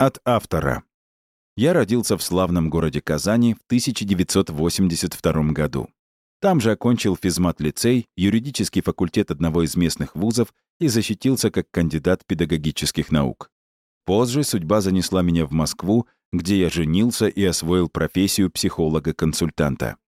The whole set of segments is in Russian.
От автора. Я родился в славном городе Казани в 1982 году. Там же окончил физмат-лицей, юридический факультет одного из местных вузов и защитился как кандидат педагогических наук. Позже судьба занесла меня в Москву, где я женился и освоил профессию психолога-консультанта.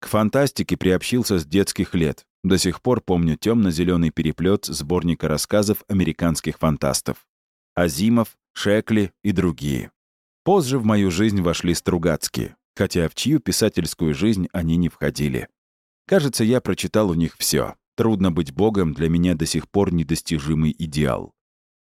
К фантастике приобщился с детских лет. До сих пор помню темно-зеленый переплет сборника рассказов американских фантастов. Азимов, Шекли и другие. Позже в мою жизнь вошли Стругацкие, хотя в чью писательскую жизнь они не входили. Кажется, я прочитал у них все. Трудно быть богом для меня до сих пор недостижимый идеал.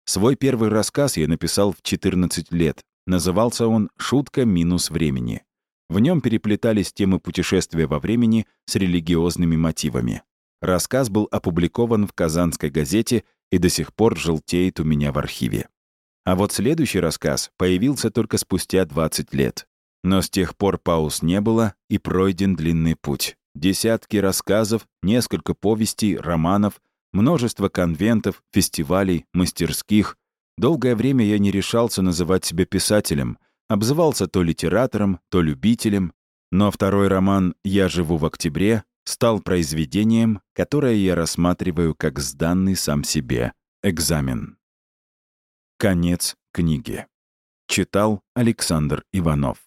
Свой первый рассказ я написал в 14 лет. Назывался он «Шутка минус времени». В нем переплетались темы путешествия во времени с религиозными мотивами. Рассказ был опубликован в «Казанской газете» и до сих пор желтеет у меня в архиве. А вот следующий рассказ появился только спустя 20 лет. Но с тех пор пауз не было, и пройден длинный путь. Десятки рассказов, несколько повестей, романов, множество конвентов, фестивалей, мастерских. Долгое время я не решался называть себя писателем, обзывался то литератором, то любителем, но второй роман «Я живу в октябре» стал произведением, которое я рассматриваю как сданный сам себе экзамен. Конец книги. Читал Александр Иванов.